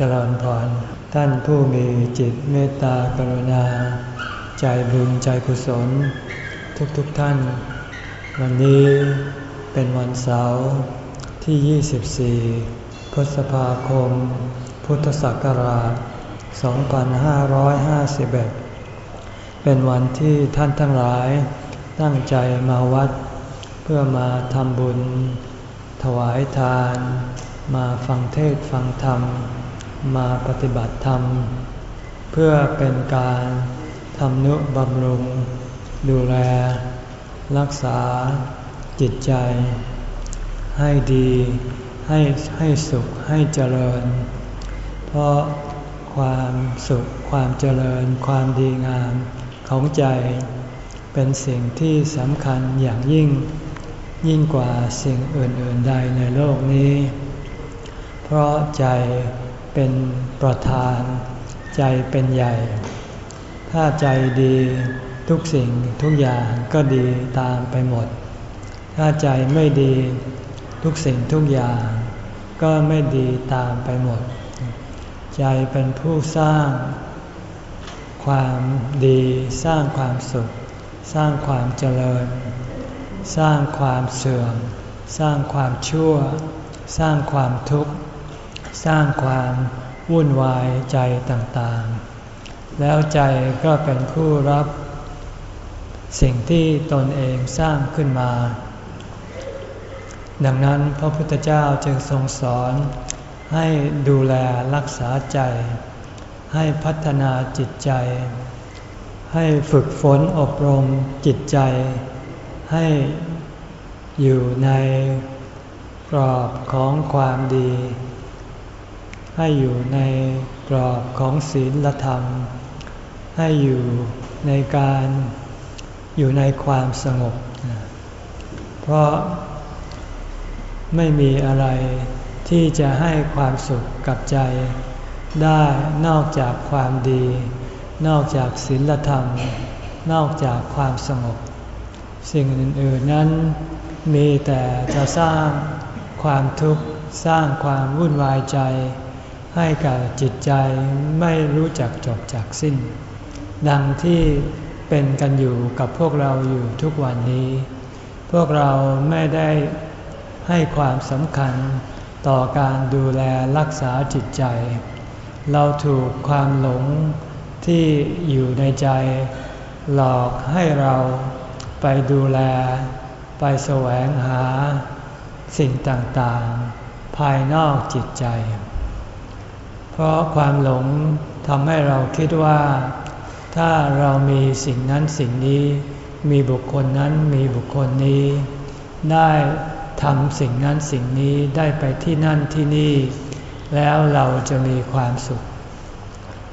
เจริญพร ท่านผู้มีจิตเมตตากรุณา ใจบุญใจกุศล ทุกๆทท่าน วันนี้เป็นวันเสาร์ที่ 24 พฤษภาคม พุทธศักราช 2551 เป็นวันที่ท่านทั้งหลายตั้งใจมาวัด เพื่อมาทำบุญ ถวายทาน มาฟังเทศฟังธรรม มาปฏิบัติธรรม เพื่อเป็นการทำนุบำรุง ดูแล รักษาจิตใจ ให้ดีให้ให้สุขให้เจริญ เพราะความสุขความเจริญความดีงามของใจ เป็นสิ่งที่สำคัญอย่างยิ่ง ยิ่งกว่าสิ่งอื่น ๆ ใดในโลกนี้ เพราะใจ เป็นประธาน ใจเป็นใหญ่ ถ้าใจดีทุกสิ่งทุกอย่างก็ดีตามไปหมด ถ้าใจไม่ดีทุกสิ่งทุกอย่าง ก็ไม่ดีตามไปหมด ใจเป็นผู้สร้าง ความดีสร้างความสุข สร้างความเจริญ สร้างความเสื่อม สร้างความชั่ว สร้างความทุกข์ สร้างความวุ่นวายใจต่างๆ แล้วใจก็เป็นผู้รับ สิ่งที่ตนเองสร้างขึ้นมา ดังนั้นพระพุทธเจ้าจึงทรงสอน ให้ดูแลรักษาใจ ให้พัฒนาจิตใจ ให้ฝึกฝนอบรมจิตใจ ให้อยู่ในกรอบของความดี ให้อยู่ในกรอบของศีลธรรม ให้อยู่ในการอยู่ในความสงบ เพราะไม่มีอะไรที่จะให้ความสุขกับใจ ได้นอกจากความดี นอกจากศีลธรรม นอกจากความสงบ สิ่งอื่น ๆนั้นมีแต่จะสร้างความทุกข์สร้างความวุ่นวายใจ ให้กับจิตใจไม่รู้จักจบจากสิ้น ดังที่เป็นกันอยู่กับพวกเราอยู่ทุกวันนี้ พวกเราไม่ได้ให้ความสำคัญต่อการดูแลรักษาจิตใจ เราถูกความหลงที่อยู่ในใจ หลอกให้เราไปดูแล ไปแสวงหาสิ่งต่างๆ ภายนอกจิตใจ เพราะความหลงทำให้เราคิดว่า ถ้าเรามีสิ่งนั้นสิ่งนี้ มีบุคคลนั้นมีบุคคลนี้ ได้ทำสิ่งนั้นสิ่งนี้ได้ไปที่นั่นที่นี่ แล้วเราจะมีความสุข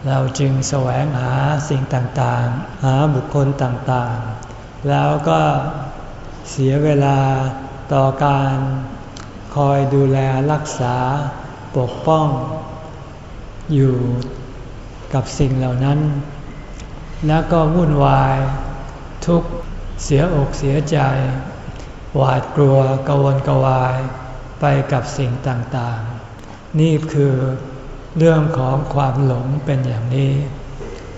เราจึงแสวงหาสิ่งต่างๆ หาบุคคลต่างๆ แล้วก็เสียเวลาต่อการคอยดูแลรักษาปกป้อง อยู่กับสิ่งเหล่านั้น แล้วก็วุ่นวาย ทุกเสียอกเสียใจ หวาดกลัวกวนกวายไปกับสิ่งต่างๆ นี่คือเรื่องของความหลงเป็นอย่างนี้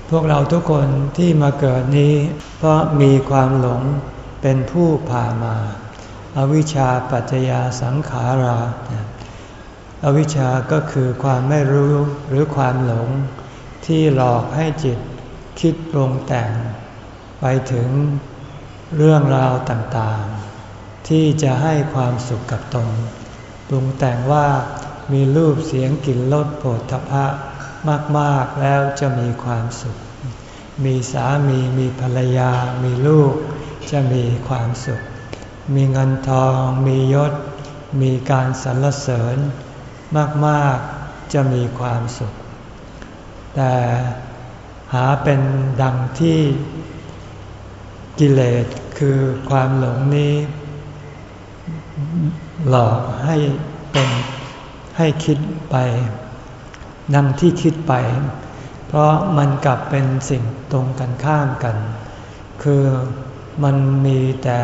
พวกเราทุกคนที่มาเกิดนี้ เพราะมีความหลงเป็นผู้พามาอาวิชชาปัจจยาสังขารา อวิชชาก็คือความไม่รู้หรือความหลง ที่หลอกให้จิตคิดปรุงแต่ง ไปถึงเรื่องราวต่างๆ ที่จะให้ความสุขกับตน ปรุงแต่งว่ามีรูปเสียงกลิ่นรสโผฏฐพะมากๆแล้วจะมีความสุข มีสามีมีภรรยา มีลูกจะมีความสุข มีเงินทอง มียศ มีการสรรเสริญ มากๆจะมีความสุข แต่หาเป็นดังที่กิเลสคือความหลงนี้ หลอกให้เป็นให้คิดไป ดังที่คิดไป เพราะมันกลับเป็นสิ่งตรงกันข้ามกัน คือมันมีแต่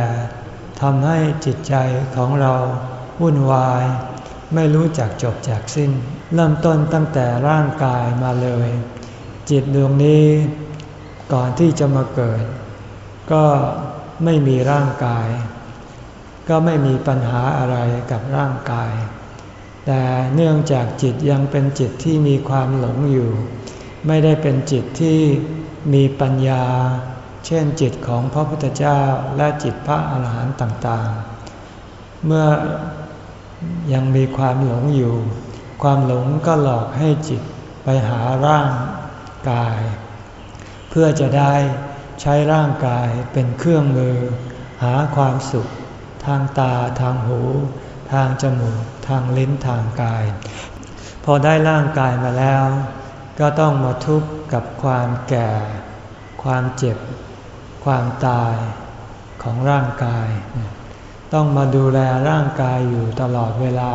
ทำให้จิตใจของเราวุ่นวาย ไม่รู้จักจบจากสิ้น เริ่มต้นตั้งแต่ร่างกายมาเลย จิตดวงนี้ก่อนที่จะมาเกิด ก็ไม่มีร่างกาย ก็ไม่มีปัญหาอะไรกับร่างกาย แต่เนื่องจากจิตยังเป็นจิตที่มีความหลงอยู่ ไม่ได้เป็นจิตที่มีปัญญา เช่นจิตของพระพุทธเจ้าและจิตพระอาหารหันต์ต่างๆ เมื่อ ยังมีความหลงอยู่ ความหลงก็หลอกให้จิตไปหาร่างกาย เพื่อจะได้ใช้ร่างกายเป็นเครื่องมือ หาความสุข ทางตาทางหู ทางจมูก ทางลิ้นทางกาย พอได้ร่างกายมาแล้ว ก็ต้องมาทุกข์กับความแก่ ความเจ็บ ความตายของร่างกาย ต้องมาดูแลร่างกายอยู่ตลอดเวลา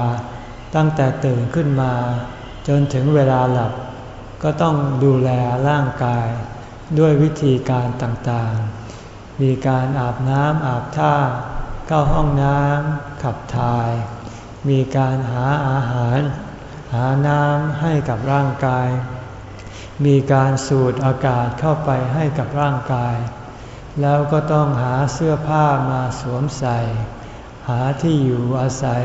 ตั้งแต่ตื่นขึ้นมา จนถึงเวลาหลับ ก็ต้องดูแลร่างกาย ด้วยวิธีการต่างๆ มีการอาบน้ำอาบท่า เข้าห้องน้ำขับถ่าย มีการหาอาหาร หาน้ำให้กับร่างกาย มีการสูดอากาศเข้าไปให้กับร่างกาย แล้วก็ต้องหาเสื้อผ้ามาสวมใส่ หาที่อยู่อาศัย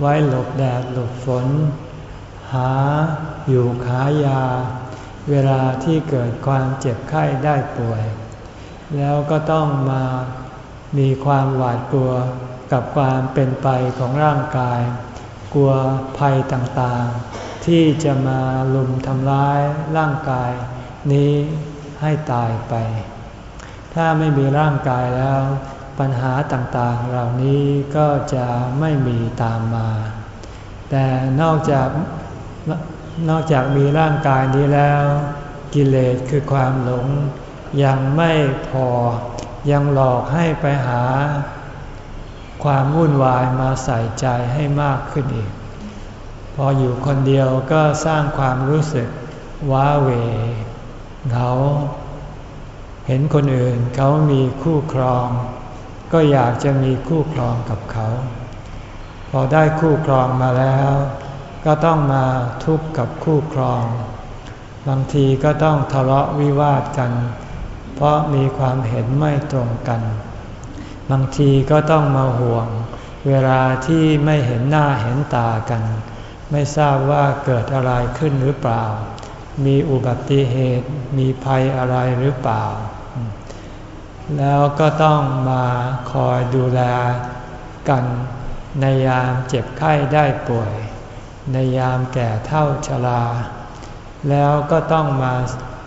ไว้หลบแดดหลบฝน หาอยู่ขายา เวลาที่เกิดความเจ็บไข้ได้ป่วย แล้วก็ต้องมามีความหวาดกลัวกับความเป็นไปของร่างกาย กลัวภัยต่างๆ ที่จะมาลุมทำร้ายร่างกาย นี้ให้ตายไป ถ้าไม่มีร่างกายแล้ว ปัญหาต่างๆ เหล่านี้ก็จะไม่มีตามมา แต่นอกจากนอกจากมีร่างกายนี้แล้ว กิเลสคือความหลง ยังไม่พอยังหลอกให้ไปหา ความวุ่นวายมาใส่ใจให้มากขึ้นอีก พออยู่คนเดียวก็สร้างความรู้สึกว้าเหวเหงาเห็นคนอื่นเขามีคู่ครอง ก็อยากจะมีคู่ครองกับเขา พอได้คู่ครองมาแล้ว ก็ต้องมาทุกข์กับคู่ครอง บางทีก็ต้องทะเลาะวิวาทกัน เพราะมีความเห็นไม่ตรงกัน บางทีก็ต้องมาห่วง เวลาที่ไม่เห็นหน้าเห็นตากัน ไม่ทราบว่าเกิดอะไรขึ้นหรือเปล่า มีอุบัติเหตุ มีภัยอะไรหรือเปล่า แล้วก็ต้องมาคอยดูแลกันในยามเจ็บไข้ได้ป่วย ในยามแก่เท่าชรา แล้วก็ต้องมา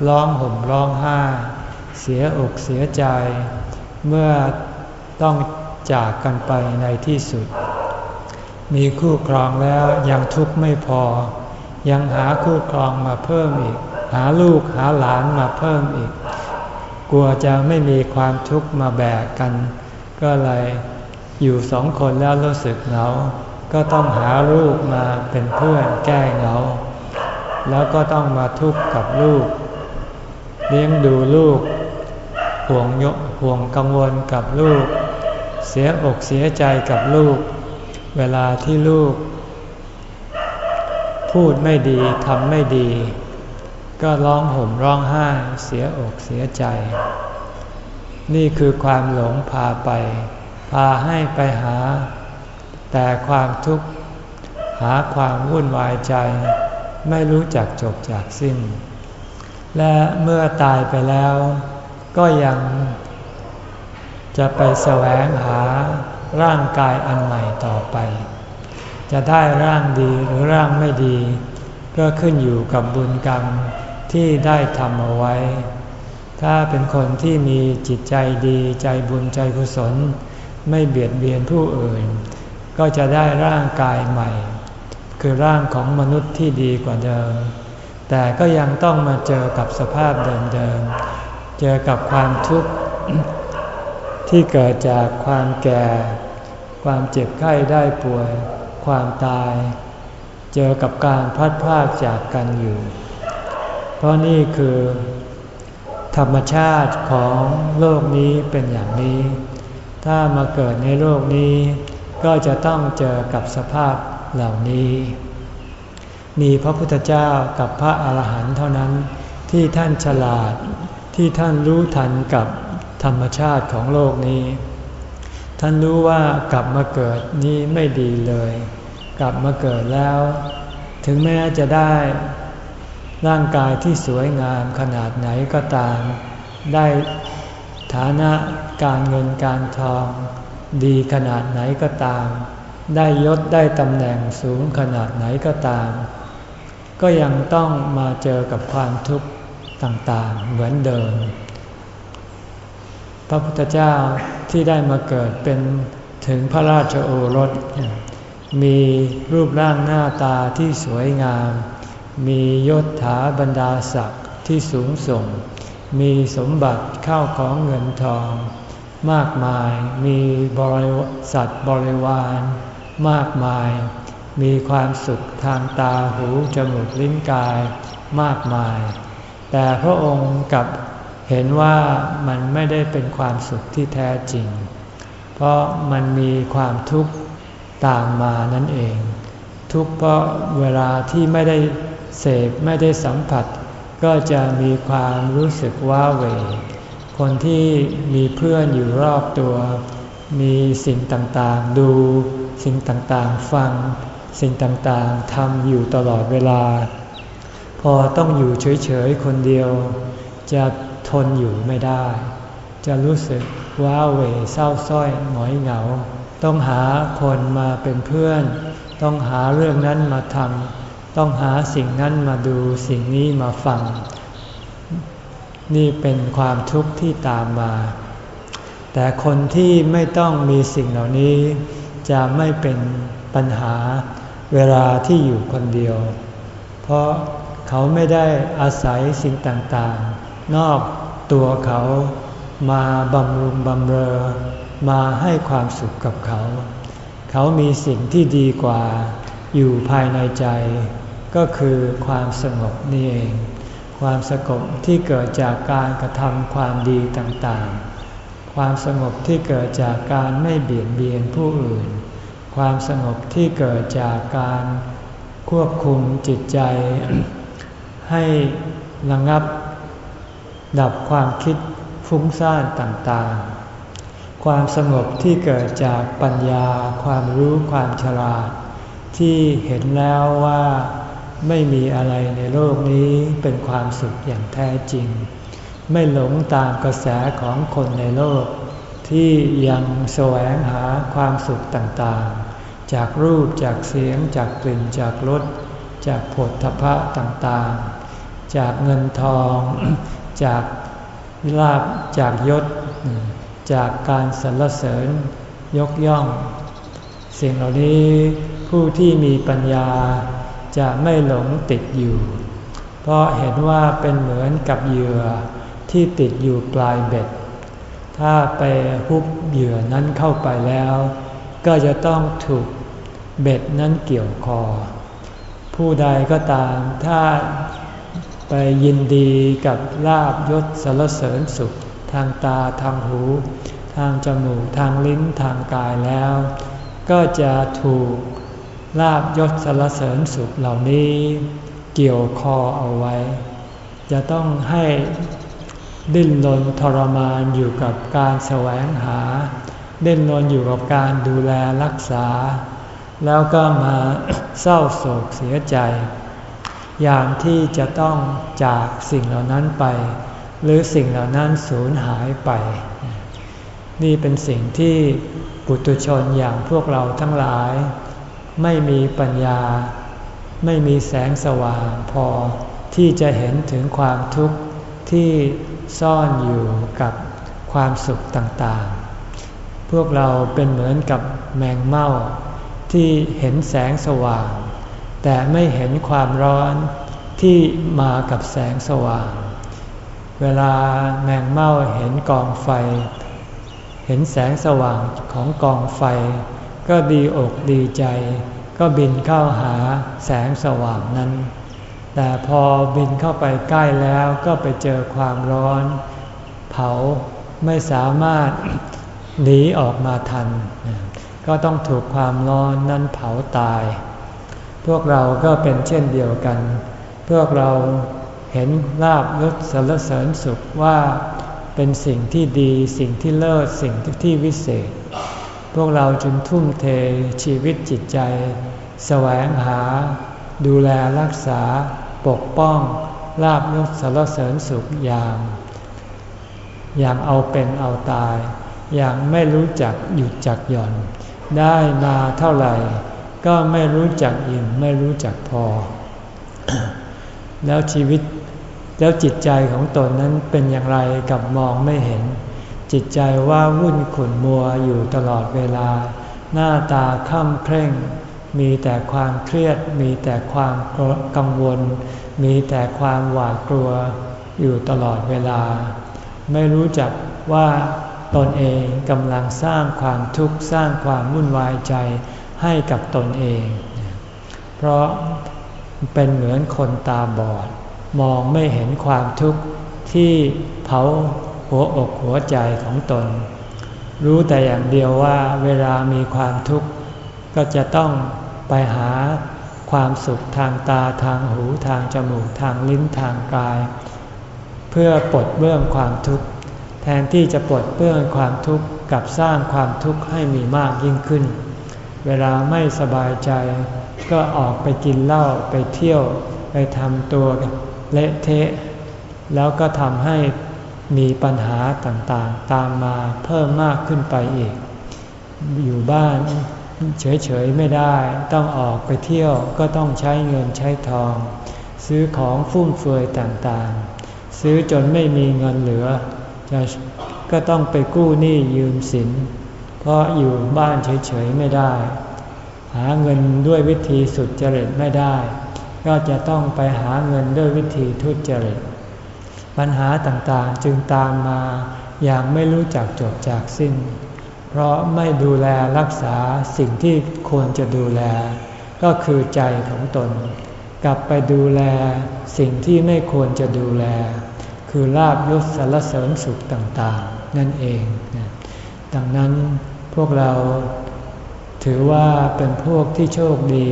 ร้องห่มร้องไห้ เสียอกเสียใจ เมื่อต้องจากกันไปในที่สุด มีคู่ครองแล้วยังทุกข์ไม่พอ ยังหาคู่ครองมาเพิ่มอีก หาลูกหาหลานมาเพิ่มอีกก ลัวจะไม่มีความทุกข์มาแบกกัน ก็เลยอยู่สองคนแล้วรู้สึกเหงา ก็ต้องหาลูกมาเป็นเพื่อนแก้เหงา แล้วก็ต้องมาทุกข์กับลูก เลี้ยงดูลูกห่วงยห่วงกังวลกับลูก เสียอกเสียใจกับลูก เวลาที่ลูก พูดไม่ดีทำไม่ดี ก็ร้องห่มร้องไห้เสียอกเสียใจ นี่คือความหลงพาไป พาให้ไปหา แต่ความทุกข์หาความวุ่นวายใจ ไม่รู้จักจบจากสิ้น และเมื่อตายไปแล้ว ก็ยังจะไปแสวงหาร่างกายอันใหม่ต่อไป จะได้ร่างดีหรือร่างไม่ดี ก็ขึ้นอยู่กับบุญกรรม ที่ได้ทำเอาไว้ ถ้าเป็นคนที่มีจิตใจดีใจบุญใจกุศล ไม่เบียดเบียนผู้อื่น ก็จะได้ร่างกายใหม่ คือร่างของมนุษย์ที่ดีกว่าเดิม แต่ก็ยังต้องมาเจอกับสภาพเดิมๆ เจอกับความทุกข์ที่เกิดจากความแก่ ความเจ็บไข้ได้ป่วย ความตาย เจอกับการพัดพากจากกันอยู่ ราะนี่คือธรรมชาติของโลกนี้เป็นอย่างนี้ ถ้ามาเกิดในโลกนี้ ก็จะต้องเจอกับสภาพเหล่านี้ มีพระพุทธเจ้ากับพระอาหารหันต์เท่านั้นที่ท่านฉลาดที่ท่านรู้ทันกับธรรมชาติของโลกนี้ ท่านรู้ว่ากลับมาเกิดนี้ไม่ดีเลย กลับมาเกิดแล้ว ถึงแม้จะได้ ร่างกายที่สวยงามขนาดไหนก็ตาม ได้ฐานะการเงินการทอง ดีขนาดไหนก็ตาม ได้ยศได้ตำแหน่งสูงขนาดไหนก็ตาม ก็ยังต้องมาเจอกับความทุกข์ต่างๆเหมือนเดิม พระพุทธเจ้าที่ได้มาเกิดเป็นถึงพระราชโอรส มีรูปร่างหน้าตาที่สวยงาม มียศถาบรรดาศักดิ์ที่สูงส่ง มีสมบัติเข้าของเงินทอง มากมายมีบริษัทบริวาร มากมาย มีความสุขทางตาหูจมูกลิ้นกายมากมาย แต่พระองค์กับเห็นว่ามันไม่ได้เป็นความสุขที่แท้จริง เพราะมันมีความทุกข์ตามมานั่นเอง ทุกข์เพราะเวลาที่ไม่ได้ เสพไม่ได้สัมผัส ก็จะมีความรู้สึกว้าเหวคนที่มีเพื่อนอยู่รอบตัว มีสิ่งต่างๆดู สิ่งต่างๆฟัง สิ่งต่างๆทำอยู่ตลอดเวลา พอต้องอยู่เฉยๆคนเดียว จะทนอยู่ไม่ได้ จะรู้สึกว้าเหวเศร้าส้อยหงอยเหงา ต้องหาคนมาเป็นเพื่อน ต้องหาเรื่องนั้นมาทำ ต้องหาสิ่งนั้นมาดูสิ่งนี้มาฟัง นี่เป็นความทุกข์ที่ตามมา แต่คนที่ไม่ต้องมีสิ่งเหล่านี้ จะไม่เป็นปัญหาเวลาที่อยู่คนเดียว เพราะเขาไม่ได้อาศัยสิ่งต่างๆ นอกตัวเขามาบำรุงบำเรอ มาให้ความสุขกับเขา เขามีสิ่งที่ดีกว่าอยู่ภายในใจ ก็คือความสงบนี่เอง ความสงบที่เกิดจากการกระทำความดีต่างๆ ความสงบที่เกิดจากการไม่เบียดเบียนผู้อื่น ความสงบที่เกิดจากการควบคุมจิตใจ ให้ระงับ ดับความคิดฟุ้งซ่านต่างๆ ความสงบที่เกิดจากปัญญา ความรู้ความฉลาด ที่เห็นแล้วว่า ไม่มีอะไรในโลกนี้เป็นความสุขอย่างแท้จริง ไม่หลงตามกระแสของคนในโลก ที่ยังแสวงหาความสุขต่างๆ จากรูปจากเสียง จากกลิ่นจากรสจากผลทพะต่างๆ จากเงินทอง จากลาบจากยศ จากการสรรเสริญยกย่อง สิ่งเหล่านี้ผู้ที่มีปัญญา จะไม่หลงติดอยู่ เพราะเห็นว่าเป็นเหมือนกับเหยื่อที่ติดอยู่ปลายเบ็ด ถ้าไปฮุบเหยื่อนั้นเข้าไปแล้ว ก็จะต้องถูกเบ็ดนั้นเกี่ยวคอ ผู้ใดก็ตามถ้าไปยินดีกับลาบยศสารเสริญสุข ทางตาทางหู ทางจมูกทางลิ้นทางกายแล้ว ก็จะถูก ลาบยศสารเสริญสุขเหล่านี้ เกี่ยวคอเอาไว้ จะต้องให้ดิ้นรนทรมานอยู่กับการแสวงหา ดิ้นรนอยู่กับการดูแลรักษา แล้วก็มาเศร้าโศกเสียใจ อย่างที่จะต้องจากสิ่งเหล่านั้นไป หรือสิ่งเหล่านั้นสูญหายไป นี่เป็นสิ่งที่ปุตุชนอย่างพวกเราทั้งหลาย ไม่มีปัญญา ไม่มีแสงสว่างพอที่จะเห็นถึงความทุกข์ที่ซ่อนอยู่กับความสุขต่างๆ พวกเราเป็นเหมือนกับแมงเม่าที่เห็นแสงสว่าง แต่ไม่เห็นความร้อนที่มากับแสงสว่าง เวลาแมงเม่าเห็นกองไฟ เห็นแสงสว่างของกองไฟ ก็ดีอกดีใจ ก็บินเข้าหาแสงสว่างนั้น แต่พอบินเข้าไปใกล้แล้วก็ไปเจอความร้อน เผาไม่สามารถหนีออกมาทัน ก็ต้องถูกความร้อนนั้นเผาตาย พวกเราก็เป็นเช่นเดียวกัน พวกเราเห็นลาบยศสรรเสริญสุขว่าเป็นสิ่งที่ดีสิ่งที่เลิศสิ่งที่วิเศษ พวกเราจึงทุ่มเทชีวิตจิตใจ แสวงหา ดูแลรักษา ปกป้องลาบยศสรรเสริญสุขอย่าง อย่างเอาเป็นเอาตาย อย่างไม่รู้จักหยุดจักหย่อน ได้มาเท่าไหร่ ก็ไม่รู้จักอิ่มไม่รู้จักพอ แล้วชีวิตแล้วจิตใจของตนนั้นเป็นอย่างไรกับมองไม่เห็น จิตใจว่าวุ่นขุ่นมัวอยู่ตลอดเวลา หน้าตาค่ำเคร่ง มีแต่ความเครียด มีแต่ความกังวล มีแต่ความหวาดกลัวอยู่ตลอดเวลา ไม่รู้จักว่าตนเองกำลังสร้างความทุกข์สร้างความวุ่นวายใจให้กับตนเอง เพราะเป็นเหมือนคนตาบอด มองไม่เห็นความทุกข์ที่เผา หัวอกหัวใจของตน รู้แต่อย่างเดียวว่าเวลามีความทุกข์ ก็จะต้องไปหาความสุขทางตาทางหูทางจมูกทางลิ้นทางกาย เพื่อปลดเบื้องความทุกข์ แทนที่จะปลดเบื้องความทุกข์กับสร้างความทุกข์ให้มีมากยิ่งขึ้น เวลาไม่สบายใจ ก็ออกไปกินเหล้าไปเที่ยว ไปทำตัวเละเทะ แล้วก็ทำให้ มีปัญหาต่างๆ ตามมาเพิ่มมากขึ้นไปอีก อยู่บ้านเฉยๆไม่ได้ ต้องออกไปเที่ยวก็ต้องใช้เงินใช้ทอง ซื้อของฟุ่มเฟือยต่างๆ ซื้อจนไม่มีเงินเหลือจะก็ต้องไปกู้หนี้ยืมสิน เพราะอยู่บ้านเฉยๆไม่ได้ หาเงินด้วยวิธีสุดจริตไม่ได้ ก็จะต้องไปหาเงินด้วยวิธีทุจริต ปัญหาต่างๆจึงตามมาอย่างไม่รู้จักจบจากสิ้น เพราะไม่ดูแลรักษาสิ่งที่ควรจะดูแล ก็คือใจของตน กลับไปดูแลสิ่งที่ไม่ควรจะดูแล คือลาบยศสารเสริญสุขต่างๆ นั่นเอง ดังนั้นพวกเราถือว่าเป็นพวกที่โชคดี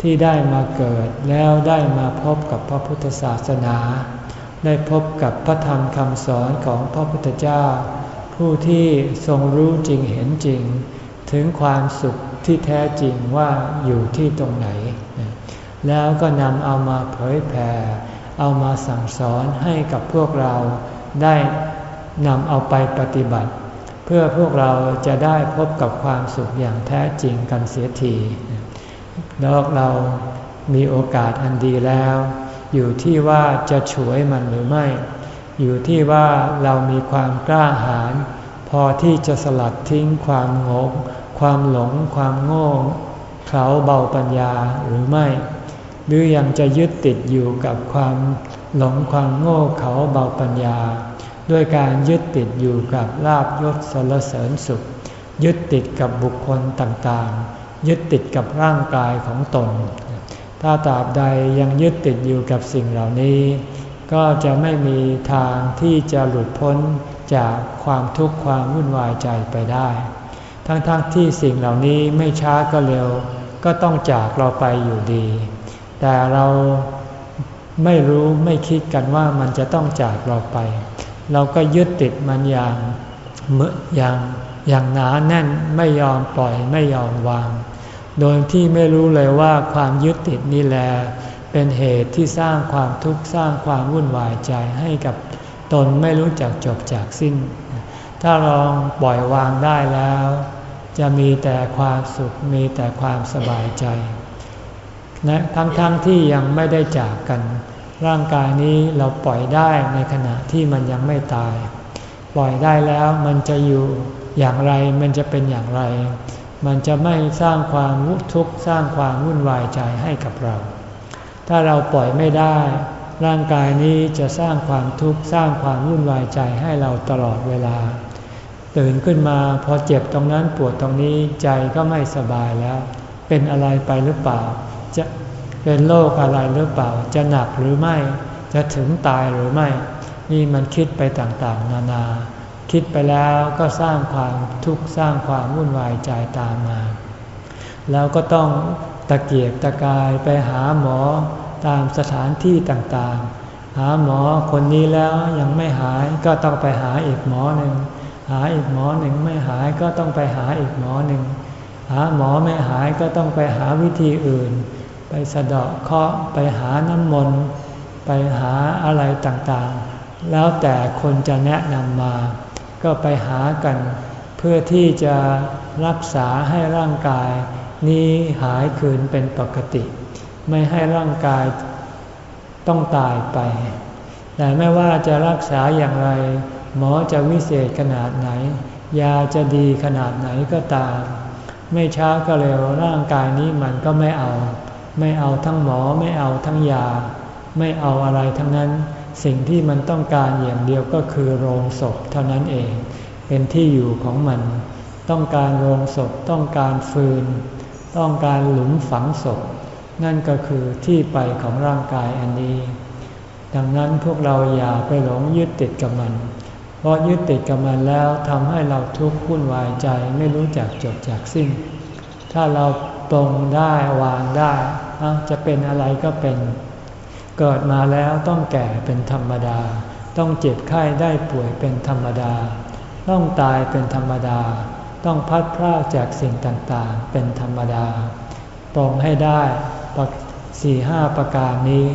ที่ได้มาเกิดแล้วได้มาพบกับพระพุทธศาสนา ได้พบกับพระธรรมคำสอนของพระพุทธเจ้า ผู้ที่ทรงรู้จริงเห็นจริง ถึงความสุขที่แท้จริงว่าอยู่ที่ตรงไหน แล้วก็นำเอามาเผยแผ่ เอามาสั่งสอนให้กับพวกเราได้นำเอาไปปฏิบัติ เพื่อพวกเราจะได้พบกับความสุขอย่างแท้จริงกันเสียทีแล้วเรามีโอกาสอันดีแล้ว อยู่ที่ว่าจะฉวยมันหรือไม่ อยู่ที่ว่าเรามีความกล้าหาญพอที่จะสลัดทิ้งความงงความหลง ความโง่เขาเบาปัญญาหรือไม่ หรือยังจะยึดติดอยู่กับความหลงความโง่เขาเบาปัญญา ด้วยการยึดติดอยู่กับลาบยศสรรเสริญสุข ยึดติดกับบุคคลต่างๆ ยึดติดกับร่างกายของตน ถ้าตราบใดยังยึดติดอยู่กับสิ่งเหล่านี้ ก็จะไม่มีทางที่จะหลุดพ้นจากความทุกข์ความวุ่นวายใจไปได้ ทั้งๆทที่สิ่งเหล่านี้ไม่ช้าก็เร็ว ก็ต้องจากเราไปอยู่ดี แต่เราไม่รู้ไม่คิดกันว่ามันจะต้องจากเราไป เราก็ยึดติดมันอย่างเมื่ออย่างอย่างหนาแน่นไม่ยอมปล่อยไม่ยอมวาง โดยที่ไม่รู้เลยว่าความยึดติดนี่แหละเป็นเหตุที่สร้างความทุกข์สร้างความวุ่นวายใจให้กับตนไม่รู้จักจบจากสิ้น ถ้าลองปล่อยวางได้แล้ว จะมีแต่ความสุขมีแต่ความสบายใจนะทั้งๆทที่ยังไม่ได้จากกัน ร่างกายนี้เราปล่อยได้ในขณะที่มันยังไม่ตาย ปล่อยได้แล้วมันจะอยู่อย่างไรมันจะเป็นอย่างไร มันจะไม่สร้างความวุทุกข์สร้างความวุ่นวายใจให้กับเรา ถ้าเราปล่อยไม่ได้ ร่างกายนี้จะสร้างความทุกข์สร้างความวุ่นวายใจให้เราตลอดเวลา ตื่นขึ้นมาพอเจ็บตรงนั้นปวดตรงนี้ใจก็ไม่สบายแล้ว เป็นอะไรไปหรือเปล่า จะเป็นโรคอะไรหรือเปล่า จะหนักหรือไม่ จะถึงตายหรือไม่ นี่มันคิดไปต่างๆ นานา คิดไปแล้วก็สร้างความทุกข์สร้างความวุ่นวายใจตามมา แล้วก็ต้องตะเกียกตะกายไปหาหมอตามสถานที่ต่างๆ หาหมอคนนี้แล้วยังไม่หายก็ต้องไปหาอีกหมอหนึ่ง หาอีกหมอหนึ่งไม่หายก็ต้องไปหาอีกหมอหนึ่ง หาหมอไม่หายก็ต้องไปหาวิธีอื่น ไปสะเดาะเคาะไปหาน้ำมนต์ไปหาอะไรต่างๆ แล้วแต่คนจะแนะนำมา ก็ไปหากัน เพื่อที่จะรักษาให้ร่างกาย นี้หายคืนเป็นปกติ ไม่ให้ร่างกายต้องตายไป แต่ไม่ว่าจะรักษาอย่างไร หมอจะวิเศษขนาดไหน ยาจะดีขนาดไหนก็ตาม ไม่ช้าก็เร็วร่างกายนี้มันก็ไม่เอา ไม่เอาทั้งหมอไม่เอาทั้งยา ไม่เอาอะไรทั้งนั้น สิ่งที่มันต้องการอย่างเดียวก็คือโรงศพเท่านั้นเอง เป็นที่อยู่ของมัน ต้องการโรงศพต้องการฟืน ต้องการหลุมฝังศพ นั่นก็คือที่ไปของร่างกายอันนี้ ดังนั้นพวกเราอย่าไปหลงยึดติดกับมัน เพราะยึดติดกับมันแล้วทำให้เราทุกข์วุ่นวายใจไม่รู้จักจบจากสิ้น ถ้าเราตรงได้วางได้จะเป็นอะไรก็เป็น เกิดมาแล้วต้องแก่เป็นธรรมดา ต้องเจ็บไข้ได้ป่วยเป็นธรรมดา ต้องตายเป็นธรรมดา ต้องพัดพรากจากสิ่งต่างๆ เป็นธรรมดา ปรงให้ได้สี่ห้าประการนี้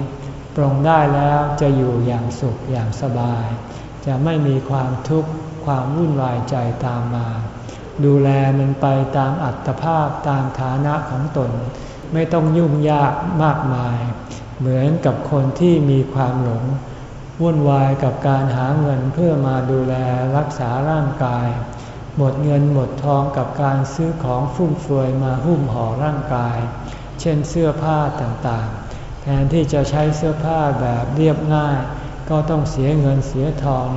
ปรงได้แล้วจะอยู่อย่างสุขอย่างสบาย จะไม่มีความทุกข์ความวุ่นวายใจตามมา ดูแลมันไปตามอัตภาพตามฐานะของตน ไม่ต้องยุ่งยากมากมาย เหมือนกับคนที่มีความหลง วุ่นวายกับการหาเงินเพื่อมาดูแลรักษาร่างกาย หมดเงินหมดทองกับการซื้อของฟุ่มเฟือยมาหุ้มห่อร่างกาย เช่นเสื้อผ้าต่างๆ แทนที่จะใช้เสื้อผ้าแบบเรียบง่าย ก็ต้องเสียเงินเสียทอง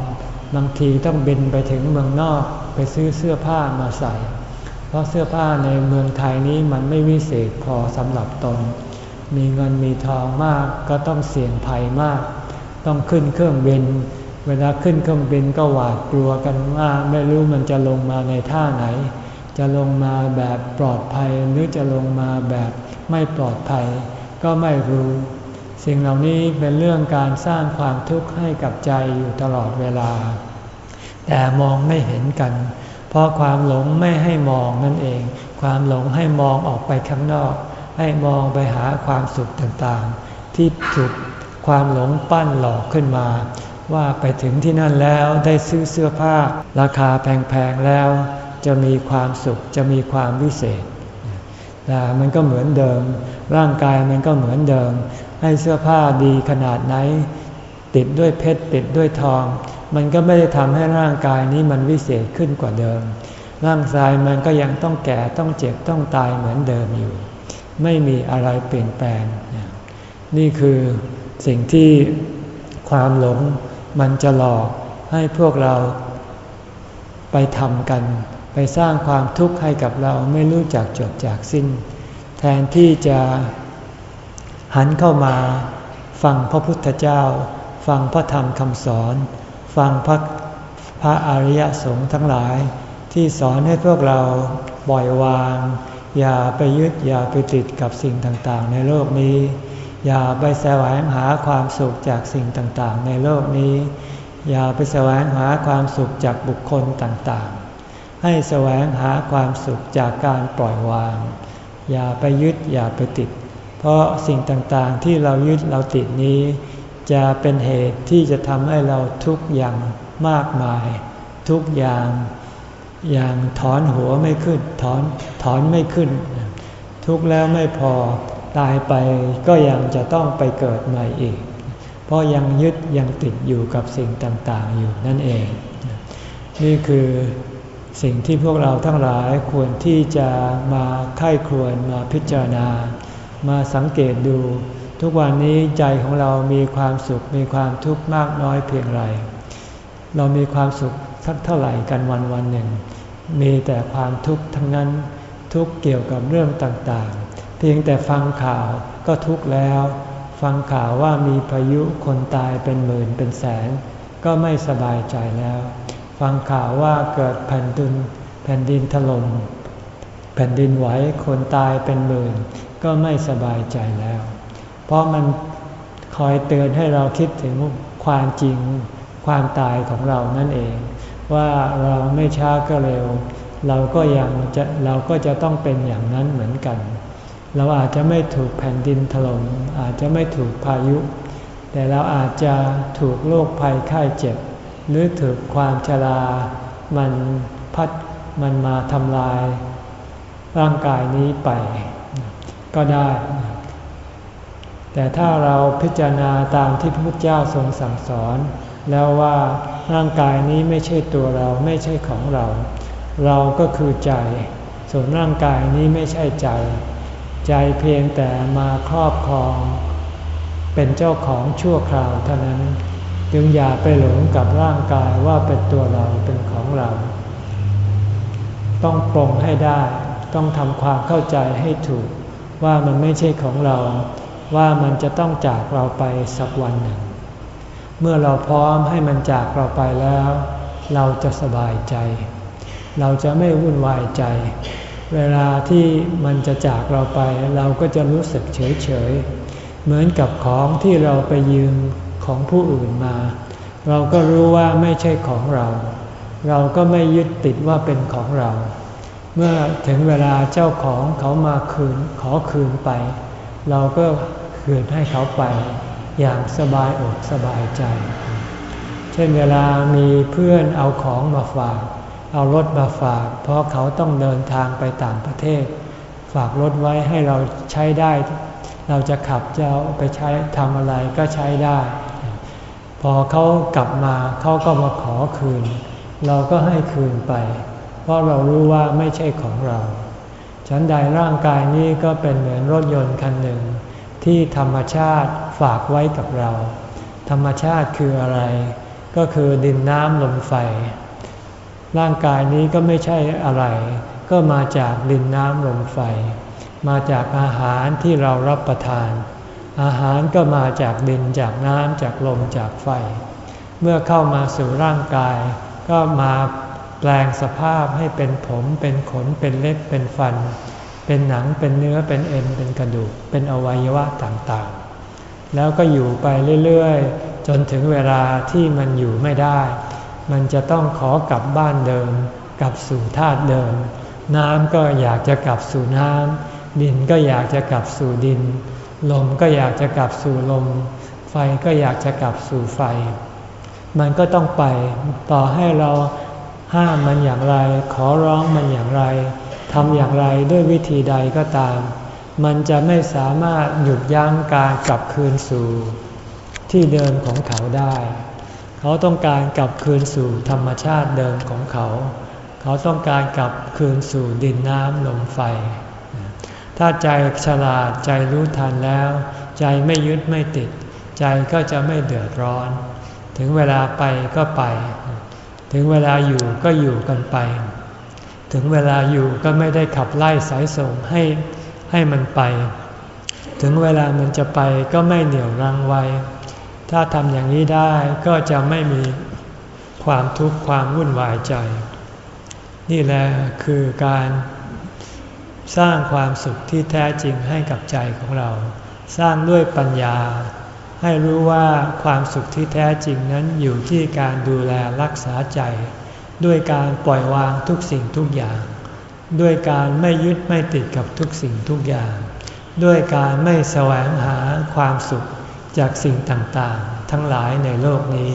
บางทีต้องบินไปถึงเมืองนอกไปซื้อเสื้อผ้ามาใส่ เพราะเสื้อผ้าในเมืองไทยนี้มันไม่วิเศษพอสำหรับตน มีเงินมีทองมากก็ต้องเสี่ยงภัยมาก ต้องขึ้นเครื่องบิน เวลาขึ้นเครื่องบินก็หวาดกลัวกันว่าไม่รู้มันจะลงมาในท่าไหน จะลงมาแบบปลอดภัยหรือจะลงมาแบบไม่ปลอดภัย ก็ไม่รู้ สิ่งเหล่านี้เป็นเรื่องการสร้างความทุกข์ให้กับใจอยู่ตลอดเวลา แต่มองไม่เห็นกัน เพราะความหลงไม่ให้มองนั่นเอง ความหลงให้มองออกไปข้างนอก ให้มองไปหาความสุขต่างๆ ที่ถูกความหลงปั้นหลอกขึ้นมา ว่าไปถึงที่นั่นแล้วได้ซื้อเสื้อผ้า ราคาแพงๆแล้ว จะมีความสุขจะมีความวิเศษแต่มันก็เหมือนเดิม ร่างกายมันก็เหมือนเดิม ให้เสื้อผ้าดีขนาดไหน ติดด้วยเพชรติดด้วยทอง มันก็ไม่ได้ทำให้ร่างกายนี้มันวิเศษขึ้นกว่าเดิม ร่างกายมันก็ยังต้องแก่ต้องเจ็บต้องตายเหมือนเดิมอยู่ ไม่มีอะไรเปลี่ยนแปลง นี่คือสิ่งที่ความหลงมันจะหลอกให้พวกเราไปทำกัน ไปสร้างความทุกข์ให้กับเราไม่รู้จักจบจากสิ้น แทนที่จะหันเข้ามาฟังพระพุทธเจ้า ฟังพระธรรมคำสอน ฟังพระพระอริยสงฆ์ทั้งหลาย ที่สอนให้พวกเราปล่อยวาง อย่าไปยึดอย่าไปติดกับสิ่งต่างๆ ในโลกนี้ อย่าไปแสวงหาความสุขจากสิ่งต่างๆ ในโลกนี้ อย่าไปแสวงหาความสุขจากบุคคลต่างๆ ให้แสวงหาความสุขจากการปล่อยวาง อย่าไปยึดอย่าไปติด เพราะสิ่งต่างๆที่เรายึดเราติดนี้ จะเป็นเหตุที่จะทำให้เราทุกอย่างมากมาย ทุกอย่าง อย่างถอนหัวไม่ขึ้น ถอนถอนไม่ขึ้น ทุกแล้วไม่พอตายไปก็ยังจะต้องไปเกิดใหม่อีก เพราะยังยึดยังติดอยู่กับสิ่งต่างๆ อยู่นั่นเอง นี่คือสิ่งที่พวกเราทั้งหลายควรที่จะมาไข้ควรมาพิจารณา มาสังเกตดู ทุกวันนี้ใจของเรามีความสุขมีความทุกข์มากน้อยเพียงไร เรามีความสุข สักเท่าไหร่กันวันวันหนึ่ง มีแต่ความทุกข์ทั้งนั้นทุกเกี่ยวกับเรื่องต่างๆ เพียงแต่ฟังข่าวก็ทุกข์แล้ว ฟังข่าวว่ามีพายุคนตายเป็นหมื่นเป็นแสน ก็ไม่สบายใจแล้ว ฟังข่าวว่าเกิดแผ่นดินแผ่นดินถล่มแผ่นดินไหวคนตายเป็นหมื่น ก็ไม่สบายใจแล้ว เพราะมันคอยเตือนให้เราคิดถึงความจริงความตายของเรานั่นเอง ว่าเราไม่ช้าก็เร็ว เราก็ยังจะเราก็จะต้องเป็นอย่างนั้นเหมือนกัน เราอาจจะไม่ถูกแผ่นดินถลม่มอาจจะไม่ถูกพายุ แต่เราอาจจะถูกโรคภัยไข้เจ็บ หรือถูกความชรามันพัดมันมาทำลาย ร่างกายนี้ไป ก็ได้ แต่ถ้าเราพิจารณาตามที่พระพุทธเจ้าทรงสั่งสอน แล้วว่า ร่างกายนี้ไม่ใช่ตัวเราไม่ใช่ของเรา เราก็คือใจ ส่วนร่างกายนี้ไม่ใช่ใจ ใจเพียงแต่มาครอบครอง เป็นเจ้าของชั่วคราวเท่านั้น จึงอย่าไปหลงกับร่างกายว่าเป็นตัวเราเป็นของเรา ต้องปรงให้ได้ ต้องทำความเข้าใจให้ถูก ว่ามันไม่ใช่ของเรา ว่ามันจะต้องจากเราไปสักวันหนึ่ง เมื่อเราพร้อมให้มันจากเราไปแล้ว เราจะสบายใจ เราจะไม่วุ่นวายใจ เวลาที่มันจะจากเราไป เราก็จะรู้สึกเฉยเฉยเหมือนกับของที่เราไปยืมของผู้อื่นมา เราก็รู้ว่าไม่ใช่ของเรา เราก็ไม่ยึดติดว่าเป็นของเรา เมื่อถึงเวลาเจ้าของเขามาคืนขอคืนไป เราก็คืนให้เขาไป อย่างสบายอกสบายใจ เช่นเวลามีเพื่อนเอาของมาฝาก เอารถมาฝาก เพราะเขาต้องเดินทางไปต่างประเทศ ฝากรถไว้ให้เราใช้ได้ เราจะขับจะไปใช้ทำอะไรก็ใช้ได้ พอเขากลับมาเขาก็มาขอคืน เราก็ให้คืนไป เพราะเรารู้ว่าไม่ใช่ของเรา ฉันใดร่างกายนี้ก็เป็นเหมือนรถยนต์คันหนึ่ง ที่ธรรมชาติฝากไว้กับเรา ธรรมชาติคืออะไร ก็คือดินน้ำลมไฟ ร่างกายนี้ก็ไม่ใช่อะไร ก็มาจากดินน้ำลมไฟ มาจากอาหารที่เรารับประทาน อาหารก็มาจากดินจากน้ำจากลมจากไฟ เมื่อเข้ามาสู่ร่างกาย ก็มาแปลงสภาพให้เป็นผมเป็นขนเป็นเล็บเป็นฟันเเป็นหนังเป็นเนื้อเป็นเอ็นเป็นกระดูก เป็นอวัยวะต่างๆ แล้วก็อยู่ไปเรื่อยๆ จนถึงเวลาที่มันอยู่ไม่ได้ มันจะต้องขอกลับบ้านเดิม กลับสู่ธาตุเดิม น้ำก็อยากจะกลับสู่น้ำดินก็อยากจะกลับสู่ดิน ลมก็อยากจะกลับสู่ลม ไฟก็อยากจะกลับสู่ไฟ มันก็ต้องไปต่อให้เราห้ามมันอย่างไร ขอร้องมันอย่างไร ทำอย่างไรด้วยวิธีใดก็ตาม มันจะไม่สามารถหยุดยั้งการกลับคืนสู่ ที่เดิมของเขาได้ เขาต้องการกลับคืนสู่ธรรมชาติเดิมของเขา เขาต้องการกลับคืนสู่ดินน้ำลมไฟ ถ้าใจฉลาดใจรู้ทันแล้ว ใจไม่ยึดไม่ติด ใจก็จะไม่เดือดร้อน ถึงเวลาไปก็ไป ถึงเวลาอยู่ก็อยู่กันไป ถึงเวลาอยู่ก็ไม่ได้ขับไล่สายส่งให้ให้มันไป ถึงเวลามันจะไปก็ไม่เหนี่ยวรังไว้ ถ้าทำอย่างนี้ได้ก็จะไม่มีความทุกข์ความวุ่นวายใจ นี่แหละคือการสร้างความสุขที่แท้จริงให้กับใจของเรา สร้างด้วยปัญญา ให้รู้ว่าความสุขที่แท้จริงนั้นอยู่ที่การดูแลรักษาใจ ด้วยการปล่อยวางทุกสิ่งทุกอย่าง ด้วยการไม่ยึดไม่ติดกับทุกสิ่งทุกอย่าง ด้วยการไม่แสวงหาความสุขจากสิ่งต่างๆ ทั้งหลายในโลกนี้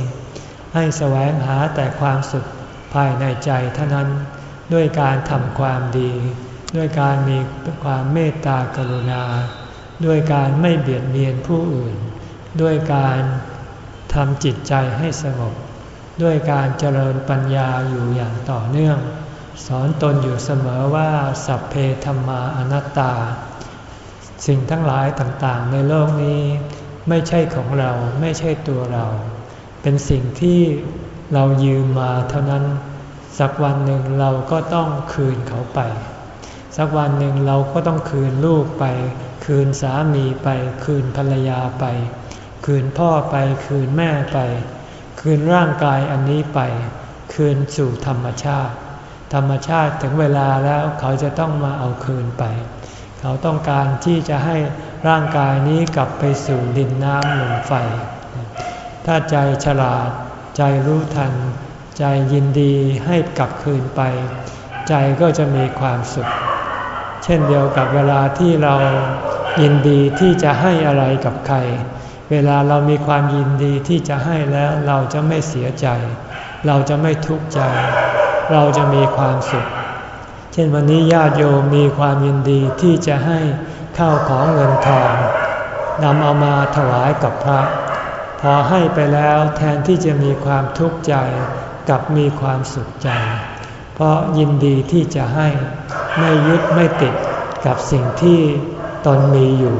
ให้แสวงหาแต่ความสุขภายในใจเท่านั้น ด้วยการทำความดี ด้วยการมีความเมตตากรุณา ด้วยการไม่เบียดเบียนผู้อื่น ด้วยการทำจิตใจให้สงบ ด้วยการเจริญปัญญาอยู่อย่างต่อเนื่อง สอนตนอยู่เสมอว่าสัพเพธรรมาอนัตตา สิ่งทั้งหลายต่างๆ ในโลกนี้ ไม่ใช่ของเราไม่ใช่ตัวเรา เป็นสิ่งที่เรายืมมาเท่านั้น สักวันหนึ่งเราก็ต้องคืนเขาไป สักวันหนึ่งเราก็ต้องคืนลูกไป คืนสามีไป คืนภรรยาไป คืนพ่อไปคืนแม่ไป คืนร่างกายอันนี้ไป คืนสู่ธรรมชาติธธรรมชาติถึงเวลาแล้วเขาจะต้องมาเอาคืนไป เขาต้องการที่จะให้ร่างกายนี้กลับไปสู่ดินน้ำลมไฟ ถ้าใจฉลาด ใจรู้ทัน ใจยินดีให้กลับคืนไป ใจก็จะมีความสุข เช่นเดียวกับเวลาที่เรายินดีที่จะให้อะไรกับใคร เวลาเรามีความยินดีที่จะให้แล้วเราจะไม่เสียใจ เราจะไม่ทุกข์ใจ เราจะมีความสุข เช่นวันนี้ญาติโยมมีความยินดีที่จะให้ข้าวของเงินทองนำเอามาถวายกับพระ พอให้ไปแล้วแทนที่จะมีความทุกข์ใจกับมีความสุขใจ เพราะยินดีที่จะให้ไม่ยึดไม่ติดกับสิ่งที่ตนมีอยู่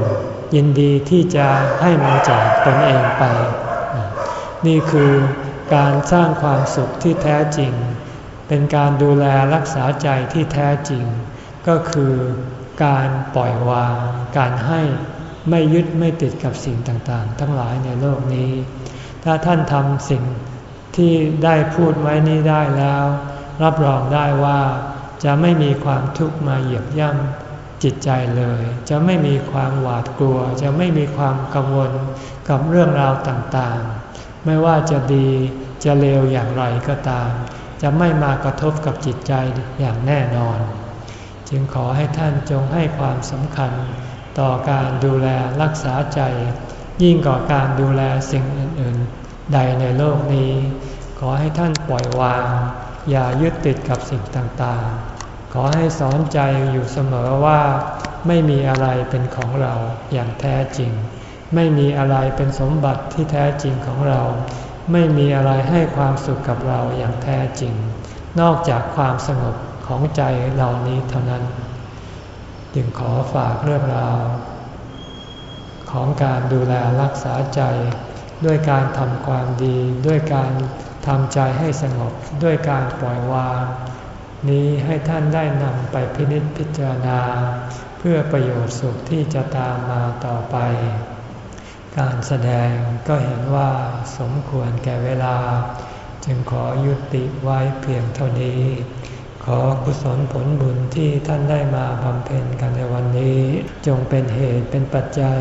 ยินดีที่จะให้มันจากตนเองไป นี่คือการสร้างความสุขที่แท้จริง เป็นการดูแลรักษาใจที่แท้จริง ก็คือการปล่อยวาง การให้ไม่ยึดไม่ติดกับสิ่งต่างๆ ทั้งหลายในโลกนี้ ถ้าท่านทำสิ่งที่ได้พูดไว้นี้ได้แล้ว รับรองได้ว่าจะไม่มีความทุกข์มาเหยียบย่ำ จิตใจเลย จะไม่มีความหวาดกลัว จะไม่มีความกังวลกับเรื่องราวต่างๆ ไม่ว่าจะดีจะเลวอย่างไรก็ตาม จะไม่มากระทบกับจิตใจอย่างแน่นอน จึงขอให้ท่านจงให้ความสำคัญต่อการดูแลรักษาใจ ยิ่งกว่าการดูแลสิ่งอื่นๆ ใดในโลกนี้ ขอให้ท่านปล่อยวาง อย่ายึดติดกับสิ่งต่างๆ ขอให้สอนใจอยู่เสมอว่า ไม่มีอะไรเป็นของเราอย่างแท้จริง ไม่มีอะไรเป็นสมบัติที่แท้จริงของเรา ไม่มีอะไรให้ความสุขกับเราอย่างแท้จริง นอกจากความสงบของใจเหล่านี้เท่านั้น จึงขอฝากเรื่องราว ของการดูแลรักษาใจ ด้วยการทำความดี ด้วยการทำใจให้สงบด้วยการปล่อยวาง นี้ให้ท่านได้นำไปพินิจพิจารณา เพื่อประโยชน์สุขที่จะตามมาต่อไป การแสดงก็เห็นว่าสมควรแก่เวลา จึงขอยุติไว้เพียงเท่านี้ ขอกุศลผลบุญที่ท่านได้มาบำเพ็ญกันในวันนี้ จงเป็นเหตุเป็นปัจจัย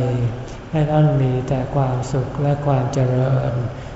ให้ท่านมีแต่ความสุขและความเจริญ